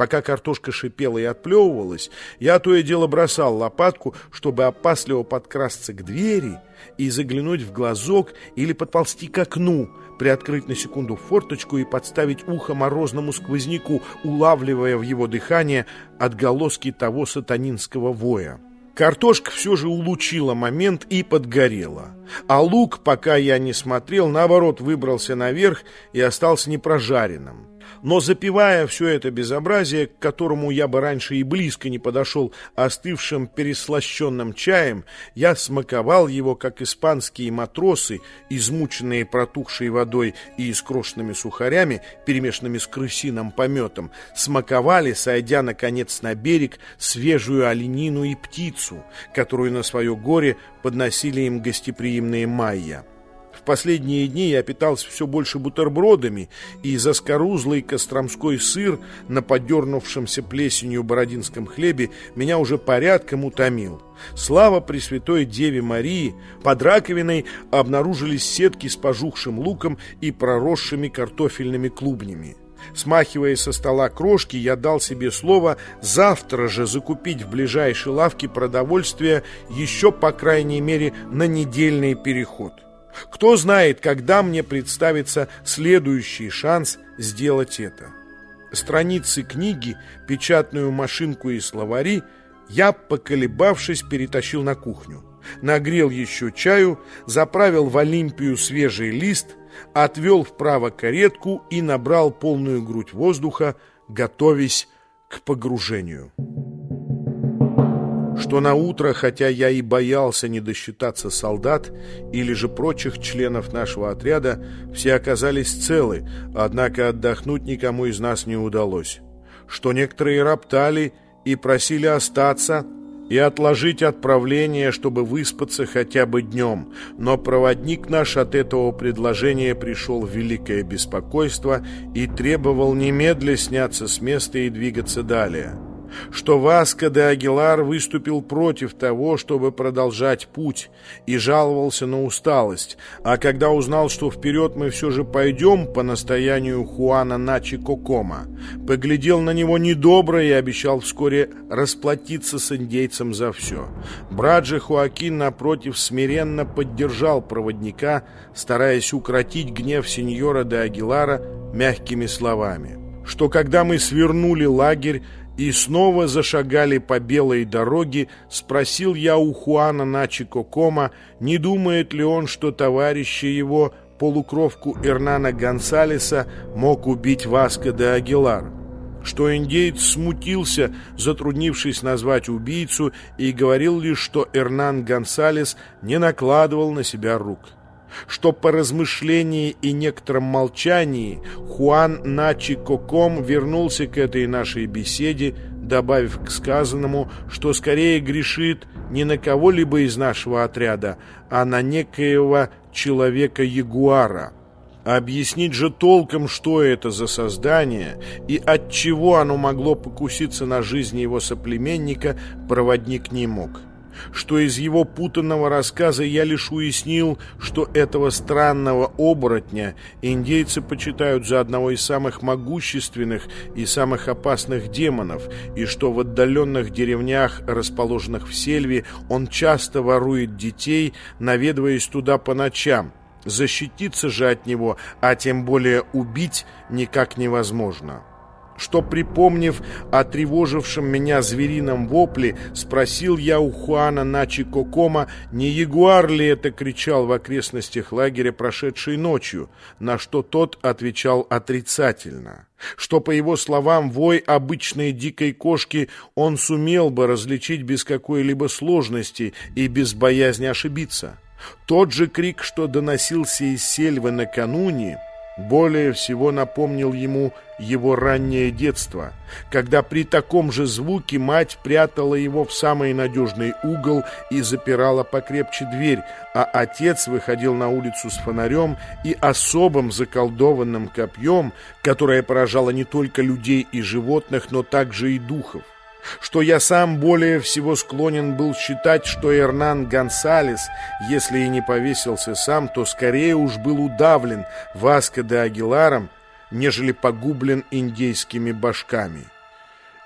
Пока картошка шипела и отплевывалась, я то и дело бросал лопатку, чтобы опасливо подкрасться к двери и заглянуть в глазок или подползти к окну, приоткрыть на секунду форточку и подставить ухо морозному сквозняку, улавливая в его дыхание отголоски того сатанинского воя. Картошка все же улучила момент и подгорела. А лук, пока я не смотрел, наоборот, выбрался наверх и остался непрожаренным. Но запивая все это безобразие, к которому я бы раньше и близко не подошел остывшим переслащенным чаем, я смаковал его, как испанские матросы, измученные протухшей водой и искрошенными сухарями, перемешанными с крысиным пометом, смаковали, сойдя, наконец, на берег, свежую оленину и птицу, которую на свое горе подносили им гостеприимные майя. В последние дни я питался все больше бутербродами, и заскорузлый костромской сыр на подернувшемся плесенью бородинском хлебе меня уже порядком утомил. Слава Пресвятой Деве Марии, под раковиной обнаружились сетки с пожухшим луком и проросшими картофельными клубнями. Смахивая со стола крошки, я дал себе слово завтра же закупить в ближайшей лавке продовольствие еще, по крайней мере, на недельный переход. Кто знает, когда мне представится следующий шанс сделать это. Страницы книги, печатную машинку и словари я, поколебавшись, перетащил на кухню. Нагрел еще чаю, заправил в Олимпию свежий лист, отвел вправо каретку и набрал полную грудь воздуха, готовясь к погружению что на утро, хотя я и боялся не досчитаться солдат или же прочих членов нашего отряда, все оказались целы, однако отдохнуть никому из нас не удалось. Что некоторые роптали и просили остаться и отложить отправление, чтобы выспаться хотя бы днем, но проводник наш от этого предложения пришел в великое беспокойство и требовал немедля сняться с места и двигаться далее что Васко де Агилар выступил против того, чтобы продолжать путь, и жаловался на усталость, а когда узнал, что вперед мы все же пойдем по настоянию Хуана Начи Кокома, поглядел на него недобро и обещал вскоре расплатиться с индейцем за все. Брат же Хуакин, напротив, смиренно поддержал проводника, стараясь укротить гнев сеньора де Агилара мягкими словами что когда мы свернули лагерь, и снова зашагали по белой дороге, спросил я у Хуана Начико Кома, не думает ли он, что товарища его, полукровку Эрнана Гонсалеса, мог убить Васко де Агилар. Что индеец смутился, затруднившись назвать убийцу, и говорил лишь, что Эрнан Гонсалес не накладывал на себя рук что по размышлении и некотором молчании Хуан Начи Коком вернулся к этой нашей беседе, добавив к сказанному, что скорее грешит не на кого-либо из нашего отряда, а на некоего человека-ягуара. Объяснить же толком, что это за создание и от чего оно могло покуситься на жизнь его соплеменника, проводник не мог что из его путанного рассказа я лишь уяснил, что этого странного оборотня индейцы почитают за одного из самых могущественных и самых опасных демонов, и что в отдаленных деревнях, расположенных в сельве, он часто ворует детей, наведываясь туда по ночам. Защититься же от него, а тем более убить, никак невозможно» что, припомнив о тревожившем меня зверином вопле, спросил я у Хуана Начи Кокома, не ягуар ли это кричал в окрестностях лагеря прошедшей ночью, на что тот отвечал отрицательно. Что, по его словам, вой обычной дикой кошки он сумел бы различить без какой-либо сложности и без боязни ошибиться. Тот же крик, что доносился из сельвы накануне, более всего напомнил ему его раннее детство, когда при таком же звуке мать прятала его в самый надежный угол и запирала покрепче дверь, а отец выходил на улицу с фонарем и особым заколдованным копьем, которое поражало не только людей и животных, но также и духов что я сам более всего склонен был считать, что Эрнан Гонсалес, если и не повесился сам, то скорее уж был удавлен Васко де Агиларом, нежели погублен индейскими башками.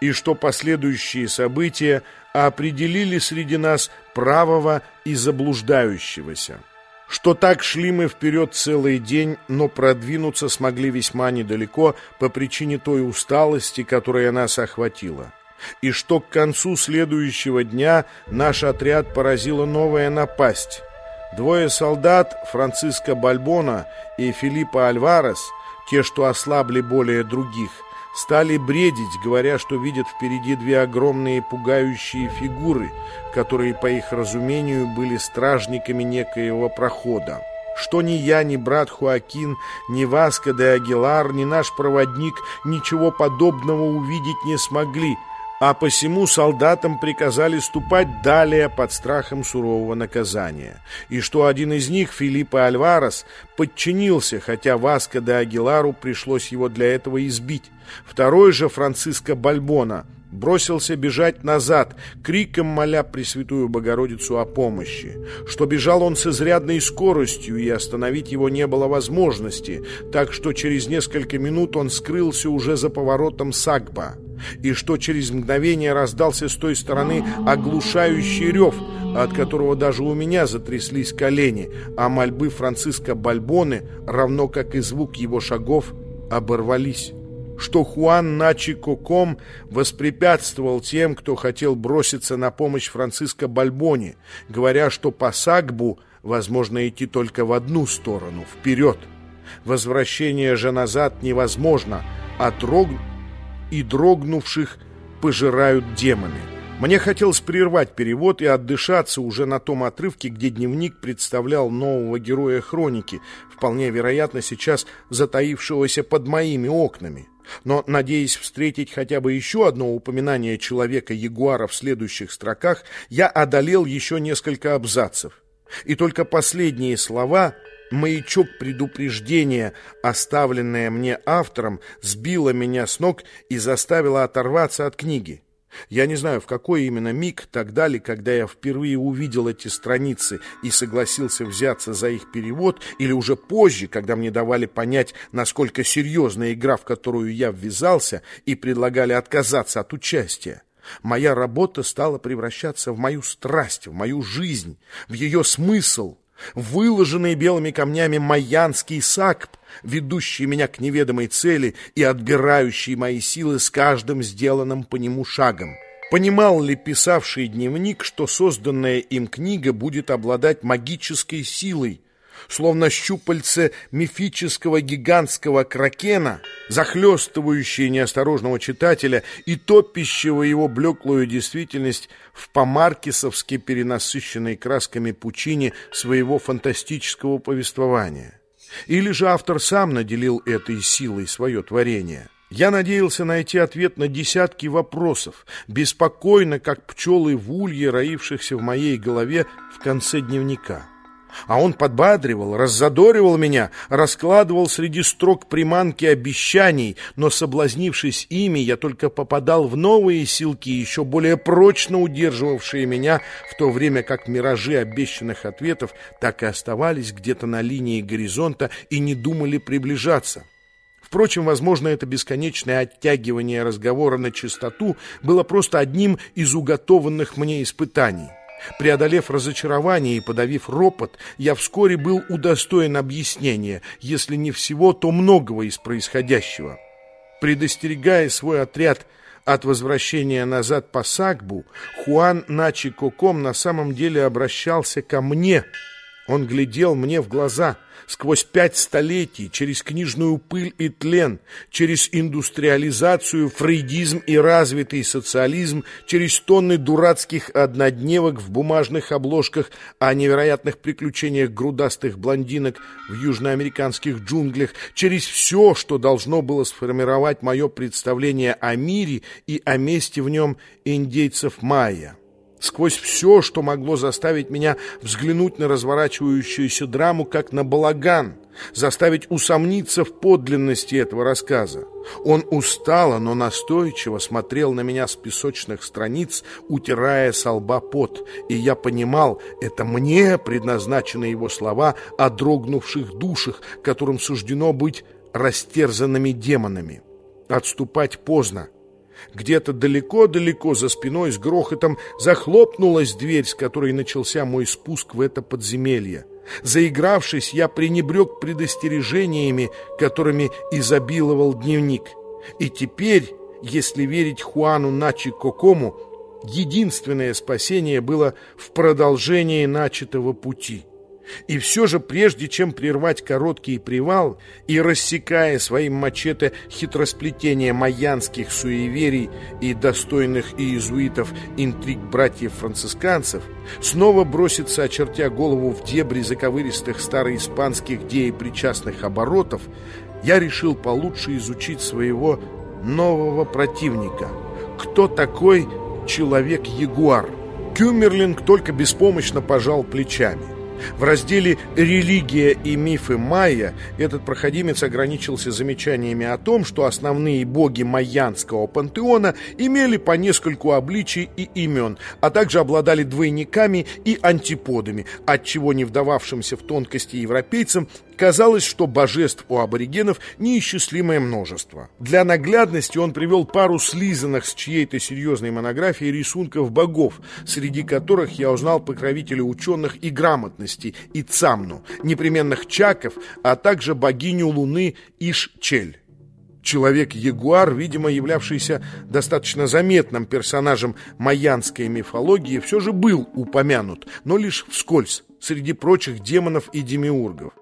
и что последующие события определили среди нас правого и заблуждающегося. Что так шли мы вперед целый день, но продвинуться смогли весьма недалеко по причине той усталости, которая нас охватила. И что к концу следующего дня наш отряд поразила новая напасть. Двое солдат, Франциско Бальбона и Филиппа Альварес, те, что ослабли более других – стали бредить, говоря, что видят впереди две огромные пугающие фигуры, которые, по их разумению, были стражниками некоего прохода. Что ни я, ни брат Хуакин, ни Васко де Агилар, ни наш проводник ничего подобного увидеть не смогли – а посему солдатам приказали ступать далее под страхом сурового наказания, и что один из них, Филиппа Альварес, подчинился, хотя Васко де Агилару пришлось его для этого избить. Второй же, Франциско Бальбона, бросился бежать назад, криком моля Пресвятую Богородицу о помощи, что бежал он с изрядной скоростью, и остановить его не было возможности, так что через несколько минут он скрылся уже за поворотом Сагба, и что через мгновение раздался с той стороны оглушающий рев, от которого даже у меня затряслись колени, а мольбы Франциска Бальбоны, равно как и звук его шагов, оборвались что Хуан Начи Коком воспрепятствовал тем, кто хотел броситься на помощь Франциско Бальбони, говоря, что по Сагбу возможно идти только в одну сторону, вперед. Возвращение же назад невозможно, а дрог... и дрогнувших пожирают демоны. Мне хотелось прервать перевод и отдышаться уже на том отрывке, где дневник представлял нового героя хроники, вполне вероятно сейчас затаившегося под моими окнами. Но, надеясь встретить хотя бы еще одно упоминание человека-ягуара в следующих строках, я одолел еще несколько абзацев. И только последние слова, маячок предупреждения, оставленное мне автором, сбило меня с ног и заставило оторваться от книги. Я не знаю, в какой именно миг, тогда ли, когда я впервые увидел эти страницы и согласился взяться за их перевод, или уже позже, когда мне давали понять, насколько серьезная игра, в которую я ввязался, и предлагали отказаться от участия. Моя работа стала превращаться в мою страсть, в мою жизнь, в ее смысл — выложенный белыми камнями майянский сакп, ведущий меня к неведомой цели и отбирающий мои силы с каждым сделанным по нему шагом. Понимал ли писавший дневник, что созданная им книга будет обладать магической силой, словно щупальце мифического гигантского кракена, захлестывающее неосторожного читателя и топящего его блеклую действительность в помаркисовски перенасыщенной красками пучине своего фантастического повествования. Или же автор сам наделил этой силой свое творение? Я надеялся найти ответ на десятки вопросов, беспокойно, как пчелы в улье, роившихся в моей голове в конце дневника. А он подбадривал, раззадоривал меня, раскладывал среди строк приманки обещаний, но, соблазнившись ими, я только попадал в новые силки, еще более прочно удерживавшие меня, в то время как миражи обещанных ответов так и оставались где-то на линии горизонта и не думали приближаться. Впрочем, возможно, это бесконечное оттягивание разговора на чистоту было просто одним из уготованных мне испытаний. Преодолев разочарование и подавив ропот, я вскоре был удостоен объяснения, если не всего, то многого из происходящего. Предостерегая свой отряд от возвращения назад по Сагбу, Хуан Начи Коком на самом деле обращался ко мне. Он глядел мне в глаза — сквозь пять столетий, через книжную пыль и тлен, через индустриализацию, фрейдизм и развитый социализм, через тонны дурацких однодневок в бумажных обложках о невероятных приключениях грудастых блондинок в южноамериканских джунглях, через все, что должно было сформировать мое представление о мире и о месте в нем индейцев майя сквозь все, что могло заставить меня взглянуть на разворачивающуюся драму, как на балаган, заставить усомниться в подлинности этого рассказа. Он устало, но настойчиво смотрел на меня с песочных страниц, утирая со лба пот, и я понимал, это мне предназначены его слова о дрогнувших душах, которым суждено быть растерзанными демонами. Отступать поздно. Где-то далеко-далеко за спиной с грохотом захлопнулась дверь, с которой начался мой спуск в это подземелье. Заигравшись, я пренебрег предостережениями, которыми изобиловал дневник. И теперь, если верить Хуану Начи Кокому, единственное спасение было в продолжении начатого пути. И все же, прежде чем прервать короткий привал и рассекая своим мачете хитросплетение майянских суеверий и достойных иезуитов интриг братьев-францисканцев, снова броситься, очертя голову в дебри заковыристых староиспанских деепричастных оборотов, я решил получше изучить своего нового противника. Кто такой человек-ягуар? Кюмерлинг только беспомощно пожал плечами. В разделе «Религия и мифы майя» этот проходимец ограничился замечаниями о том, что основные боги майянского пантеона имели по нескольку обличий и имен, а также обладали двойниками и антиподами, отчего не вдававшимся в тонкости европейцам Казалось, что божеств у аборигенов неисчислимое множество. Для наглядности он привел пару слизанных с чьей-то серьезной монографией рисунков богов, среди которых я узнал покровителя ученых и грамотности Ицамну, непременных чаков, а также богиню луны Иш-Чель. Человек-ягуар, видимо, являвшийся достаточно заметным персонажем майянской мифологии, все же был упомянут, но лишь вскользь, среди прочих демонов и демиургов.